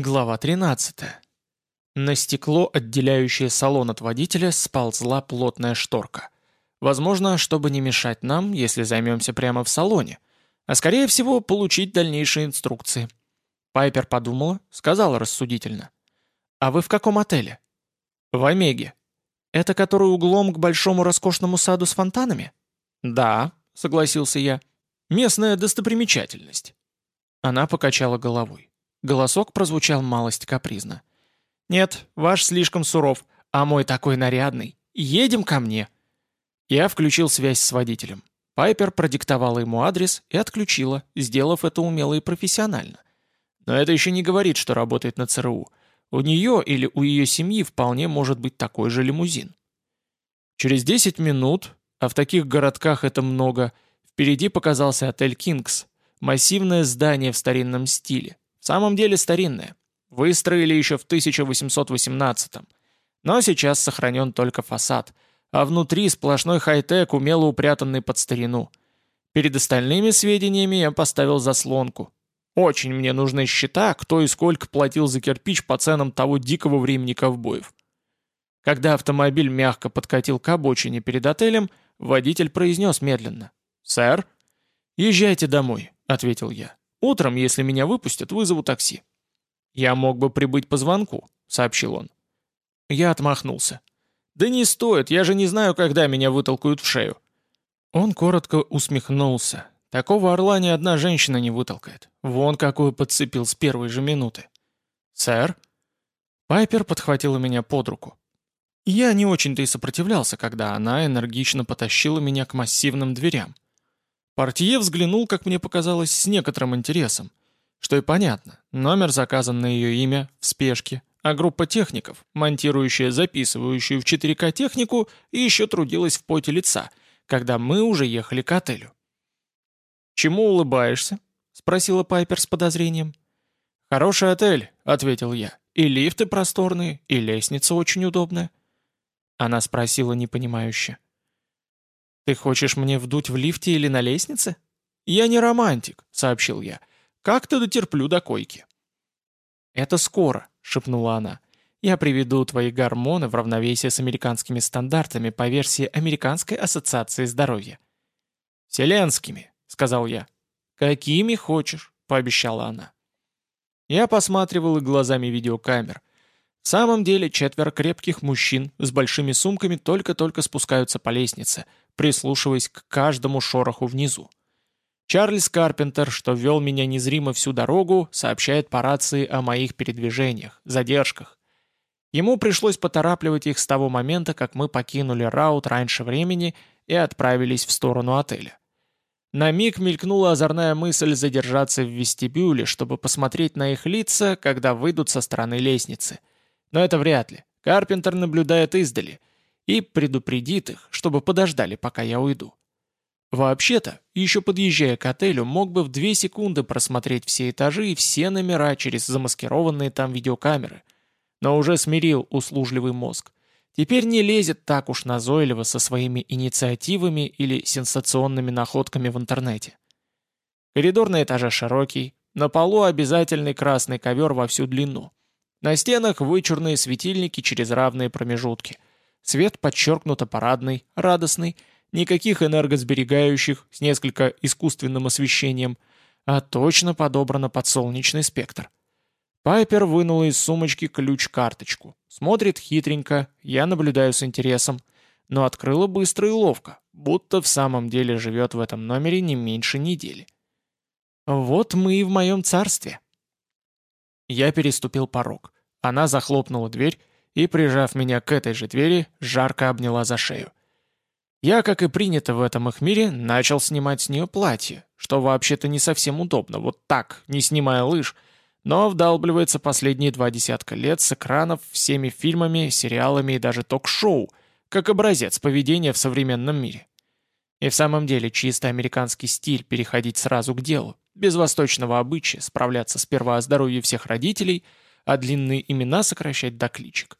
Глава 13. На стекло, отделяющее салон от водителя, сползла плотная шторка. Возможно, чтобы не мешать нам, если займемся прямо в салоне, а скорее всего получить дальнейшие инструкции. Пайпер подумала, сказала рассудительно. «А вы в каком отеле?» «В Омеге». «Это который углом к большому роскошному саду с фонтанами?» «Да», — согласился я. «Местная достопримечательность». Она покачала головой. Голосок прозвучал малость капризно. «Нет, ваш слишком суров, а мой такой нарядный. Едем ко мне». Я включил связь с водителем. Пайпер продиктовала ему адрес и отключила, сделав это умело и профессионально. Но это еще не говорит, что работает на ЦРУ. У нее или у ее семьи вполне может быть такой же лимузин. Через 10 минут, а в таких городках это много, впереди показался отель «Кингс», массивное здание в старинном стиле, самом деле старинное. Выстроили еще в 1818-м. Но сейчас сохранен только фасад, а внутри сплошной хай-тек, умело упрятанный под старину. Перед остальными сведениями я поставил заслонку. Очень мне нужны счета, кто и сколько платил за кирпич по ценам того дикого времени ковбоев. Когда автомобиль мягко подкатил к обочине перед отелем, водитель произнес медленно. «Сэр?» «Езжайте домой», — ответил я. Утром, если меня выпустят, вызову такси». «Я мог бы прибыть по звонку», — сообщил он. Я отмахнулся. «Да не стоит, я же не знаю, когда меня вытолкают в шею». Он коротко усмехнулся. Такого орла ни одна женщина не вытолкает. Вон какую подцепил с первой же минуты. «Сэр?» Пайпер подхватила меня под руку. Я не очень-то и сопротивлялся, когда она энергично потащила меня к массивным дверям. Портье взглянул, как мне показалось, с некоторым интересом. Что и понятно, номер заказан на ее имя в спешке, а группа техников, монтирующая записывающую в 4К технику, еще трудилась в поте лица, когда мы уже ехали к отелю. «Чему улыбаешься?» — спросила Пайпер с подозрением. «Хороший отель», — ответил я. «И лифты просторные, и лестница очень удобная». Она спросила непонимающе. «Ты хочешь мне вдуть в лифте или на лестнице?» «Я не романтик», — сообщил я. «Как-то дотерплю до койки». «Это скоро», — шепнула она. «Я приведу твои гормоны в равновесие с американскими стандартами по версии Американской ассоциации здоровья». «Вселенскими», — сказал я. «Какими хочешь», — пообещала она. Я посматривал и глазами видеокамер. В самом деле четверо крепких мужчин с большими сумками только-только спускаются по лестнице, прислушиваясь к каждому шороху внизу. Чарльз Карпентер, что вел меня незримо всю дорогу, сообщает по рации о моих передвижениях, задержках. Ему пришлось поторапливать их с того момента, как мы покинули раут раньше времени и отправились в сторону отеля. На миг мелькнула озорная мысль задержаться в вестибюле, чтобы посмотреть на их лица, когда выйдут со стороны лестницы. Но это вряд ли. Карпентер наблюдает издали и предупредит их, чтобы подождали, пока я уйду. Вообще-то, еще подъезжая к отелю, мог бы в две секунды просмотреть все этажи и все номера через замаскированные там видеокамеры. Но уже смирил услужливый мозг. Теперь не лезет так уж назойливо со своими инициативами или сенсационными находками в интернете. Коридор на этаже широкий, на полу обязательный красный ковер во всю длину. На стенах вычурные светильники через равные промежутки – Цвет подчеркнуто парадный, радостный, никаких энергосберегающих с несколько искусственным освещением, а точно подобрано под солнечный спектр. Пайпер вынула из сумочки ключ-карточку. Смотрит хитренько, я наблюдаю с интересом, но открыла быстро и ловко, будто в самом деле живет в этом номере не меньше недели. Вот мы и в моем царстве. Я переступил порог. Она захлопнула дверь, и, прижав меня к этой же двери, жарко обняла за шею. Я, как и принято в этом их мире, начал снимать с нее платье, что вообще-то не совсем удобно, вот так, не снимая лыж, но вдалбливается последние два десятка лет с экранов всеми фильмами, сериалами и даже ток-шоу, как образец поведения в современном мире. И в самом деле чисто американский стиль переходить сразу к делу, без восточного обычая справляться сперва о здоровье всех родителей, а длинные имена сокращать до кличек.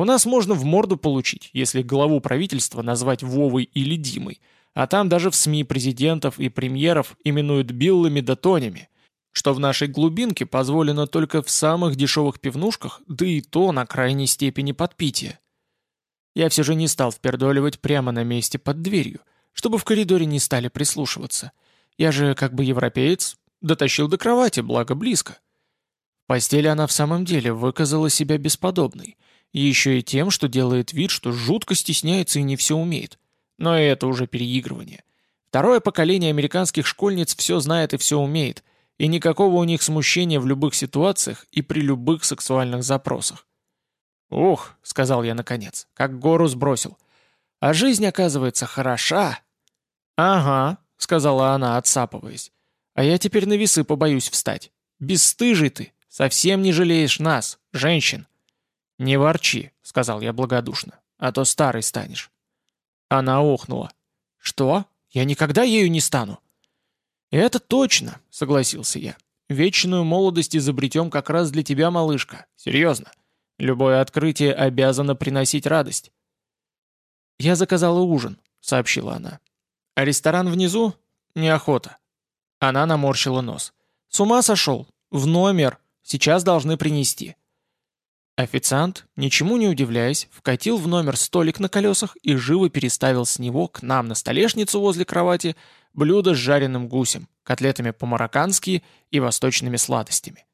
У нас можно в морду получить, если главу правительства назвать Вовой или Димой, а там даже в СМИ президентов и премьеров именуют Биллами да Тонями. что в нашей глубинке позволено только в самых дешевых пивнушках, да и то на крайней степени подпития. Я все же не стал впердоливать прямо на месте под дверью, чтобы в коридоре не стали прислушиваться. Я же, как бы европеец, дотащил до кровати, благо близко. В постели она в самом деле выказала себя бесподобной, и еще и тем, что делает вид, что жутко стесняется и не все умеет. Но это уже переигрывание. Второе поколение американских школьниц все знает и все умеет, и никакого у них смущения в любых ситуациях и при любых сексуальных запросах. «Ух», — сказал я наконец, как гору сбросил. «А жизнь, оказывается, хороша». «Ага», — сказала она, отсапываясь. «А я теперь на весы побоюсь встать. Бесстыжий ты, совсем не жалеешь нас, женщин». «Не ворчи», — сказал я благодушно, — «а то старый станешь». Она охнула. «Что? Я никогда ею не стану». «Это точно», — согласился я. «Вечную молодость изобретем как раз для тебя, малышка. Серьезно. Любое открытие обязано приносить радость». «Я заказала ужин», — сообщила она. «А ресторан внизу? Неохота». Она наморщила нос. «С ума сошел? В номер. Сейчас должны принести». Официант, ничему не удивляясь, вкатил в номер столик на колесах и живо переставил с него к нам на столешницу возле кровати блюдо с жареным гусем, котлетами по-мароккански и восточными сладостями.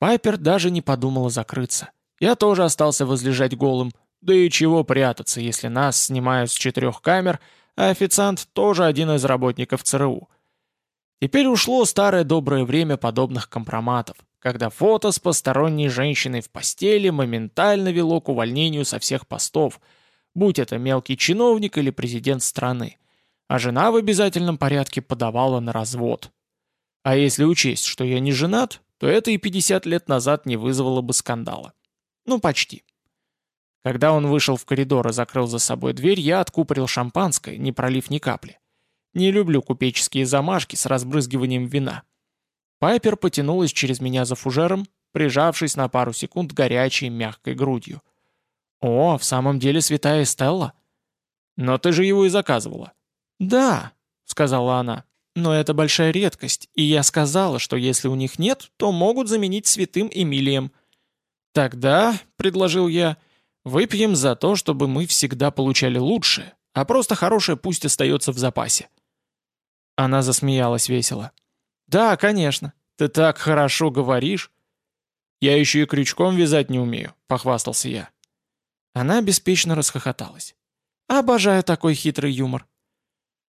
Пайпер даже не подумала закрыться. Я тоже остался возлежать голым, да и чего прятаться, если нас снимают с четырех камер, а официант тоже один из работников ЦРУ. Теперь ушло старое доброе время подобных компроматов, когда фото с посторонней женщиной в постели моментально вело к увольнению со всех постов, будь это мелкий чиновник или президент страны, а жена в обязательном порядке подавала на развод. А если учесть, что я не женат, то это и 50 лет назад не вызвало бы скандала. Ну, почти. Когда он вышел в коридор и закрыл за собой дверь, я откупорил шампанское, не пролив ни капли. Не люблю купеческие замашки с разбрызгиванием вина. Пайпер потянулась через меня за фужером, прижавшись на пару секунд горячей мягкой грудью. «О, в самом деле святая Стелла?» «Но ты же его и заказывала». «Да», — сказала она, — «но это большая редкость, и я сказала, что если у них нет, то могут заменить святым Эмилием». «Тогда», — предложил я, — «выпьем за то, чтобы мы всегда получали лучшее, а просто хорошее пусть остается в запасе». Она засмеялась весело. «Да, конечно. Ты так хорошо говоришь». «Я еще и крючком вязать не умею», — похвастался я. Она беспечно расхохоталась. «Обожаю такой хитрый юмор».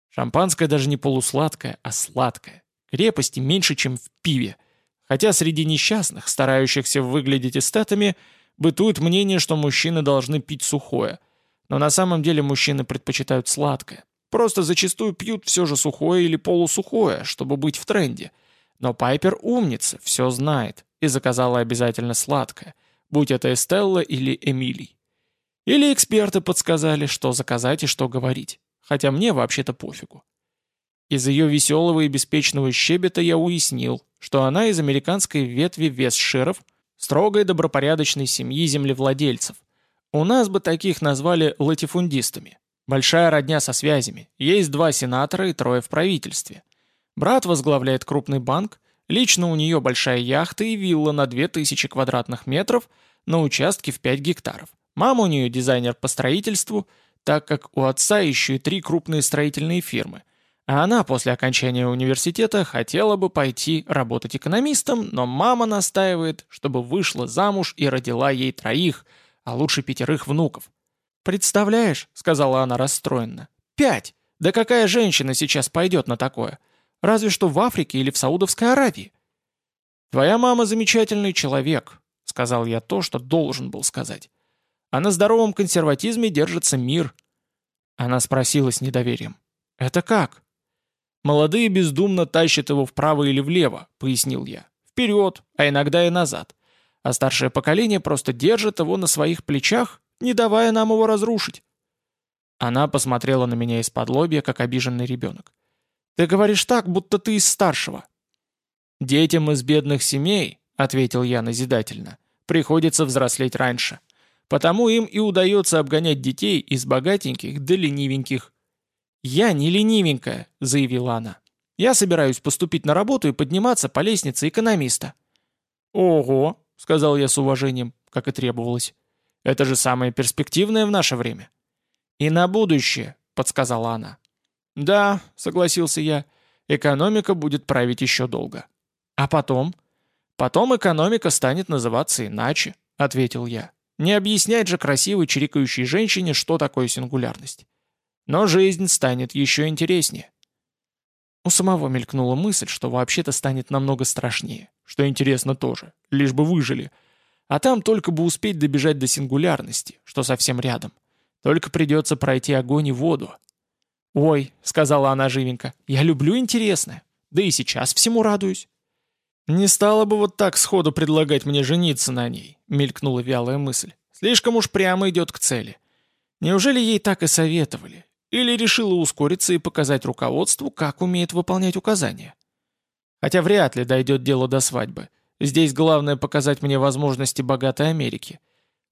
Шампанское даже не полусладкое, а сладкое. Крепости меньше, чем в пиве. Хотя среди несчастных, старающихся выглядеть эстетами, бытует мнение, что мужчины должны пить сухое. Но на самом деле мужчины предпочитают сладкое. Просто зачастую пьют все же сухое или полусухое, чтобы быть в тренде. Но Пайпер умница, все знает, и заказала обязательно сладкое, будь это Эстелла или Эмилий. Или эксперты подсказали, что заказать и что говорить, хотя мне вообще-то пофигу. Из ее веселого и беспечного щебета я уяснил, что она из американской ветви Вестширов, строгой добропорядочной семьи землевладельцев. У нас бы таких назвали латифундистами. Большая родня со связями. Есть два сенатора и трое в правительстве. Брат возглавляет крупный банк. Лично у нее большая яхта и вилла на 2000 квадратных метров на участке в 5 гектаров. Мама у нее дизайнер по строительству, так как у отца еще и три крупные строительные фирмы. А она после окончания университета хотела бы пойти работать экономистом, но мама настаивает, чтобы вышла замуж и родила ей троих, а лучше пятерых внуков. «Представляешь», — сказала она расстроенно, — «пять! Да какая женщина сейчас пойдет на такое? Разве что в Африке или в Саудовской Аравии». «Твоя мама замечательный человек», — сказал я то, что должен был сказать. «А на здоровом консерватизме держится мир». Она спросила с недоверием. «Это как?» «Молодые бездумно тащат его вправо или влево», — пояснил я. «Вперед, а иногда и назад. А старшее поколение просто держит его на своих плечах не давая нам его разрушить. Она посмотрела на меня из-под лобья, как обиженный ребенок. «Ты говоришь так, будто ты из старшего». «Детям из бедных семей», — ответил я назидательно, — «приходится взрослеть раньше. Потому им и удается обгонять детей из богатеньких до ленивеньких». «Я не ленивенькая», — заявила она. Я собираюсь поступить на работу и подниматься по лестнице экономиста». «Ого», — сказал я с уважением, как и требовалось. «Это же самое перспективное в наше время». «И на будущее», — подсказала она. «Да», — согласился я, — «экономика будет править еще долго». «А потом?» «Потом экономика станет называться иначе», — ответил я. «Не объяснять же красивой чирикающей женщине, что такое сингулярность. Но жизнь станет еще интереснее». У самого мелькнула мысль, что вообще-то станет намного страшнее, что интересно тоже, лишь бы выжили. А там только бы успеть добежать до сингулярности, что совсем рядом. Только придется пройти огонь и воду. «Ой», — сказала она живенько, — «я люблю интересное, да и сейчас всему радуюсь». «Не стала бы вот так сходу предлагать мне жениться на ней», — мелькнула вялая мысль. «Слишком уж прямо идет к цели. Неужели ей так и советовали? Или решила ускориться и показать руководству, как умеет выполнять указания? Хотя вряд ли дойдет дело до свадьбы. Здесь главное показать мне возможности богатой Америки.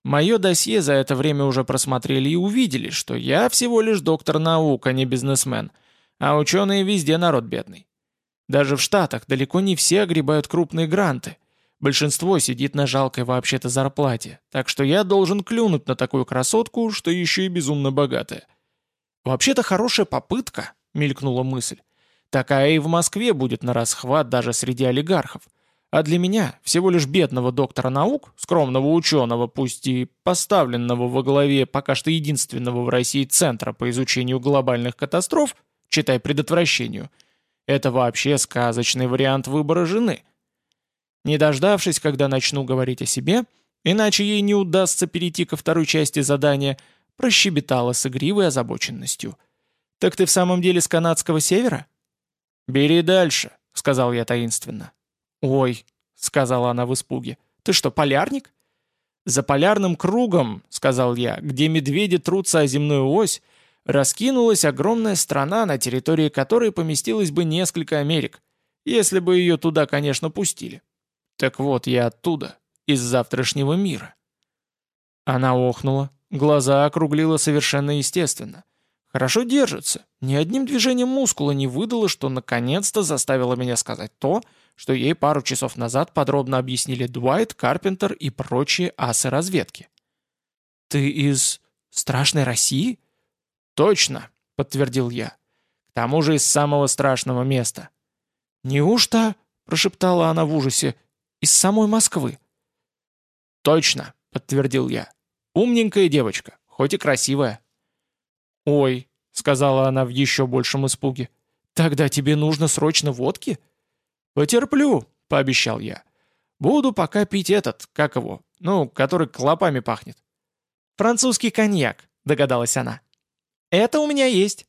Мое досье за это время уже просмотрели и увидели, что я всего лишь доктор наук, а не бизнесмен, а ученые везде народ бедный. Даже в Штатах далеко не все огребают крупные гранты. Большинство сидит на жалкой вообще-то зарплате, так что я должен клюнуть на такую красотку, что еще и безумно богатая. Вообще-то хорошая попытка, мелькнула мысль. Такая и в Москве будет на расхват даже среди олигархов. А для меня, всего лишь бедного доктора наук, скромного ученого, пусть и поставленного во главе пока что единственного в России Центра по изучению глобальных катастроф, читай предотвращению – это вообще сказочный вариант выбора жены. Не дождавшись, когда начну говорить о себе, иначе ей не удастся перейти ко второй части задания, прощебетала с игривой озабоченностью. «Так ты в самом деле с канадского севера?» «Бери дальше», — сказал я таинственно. «Ой», — сказала она в испуге, — «ты что, полярник?» «За полярным кругом», — сказал я, — «где медведи трутся о земную ось, раскинулась огромная страна, на территории которой поместилось бы несколько Америк, если бы ее туда, конечно, пустили. Так вот, я оттуда, из завтрашнего мира. Она охнула, глаза округлила совершенно естественно. Хорошо держится, ни одним движением мускула не выдала, что наконец-то заставила меня сказать то, что ей пару часов назад подробно объяснили Дуайт, Карпентер и прочие асы разведки. «Ты из страшной России?» «Точно», — подтвердил я. «К тому же из самого страшного места». «Неужто?» — прошептала она в ужасе. «Из самой Москвы?» «Точно», — подтвердил я. «Умненькая девочка, хоть и красивая». «Ой», — сказала она в еще большем испуге. «Тогда тебе нужно срочно водки?» «Потерплю», — пообещал я. «Буду пока пить этот, как его, ну, который клопами пахнет». «Французский коньяк», — догадалась она. «Это у меня есть».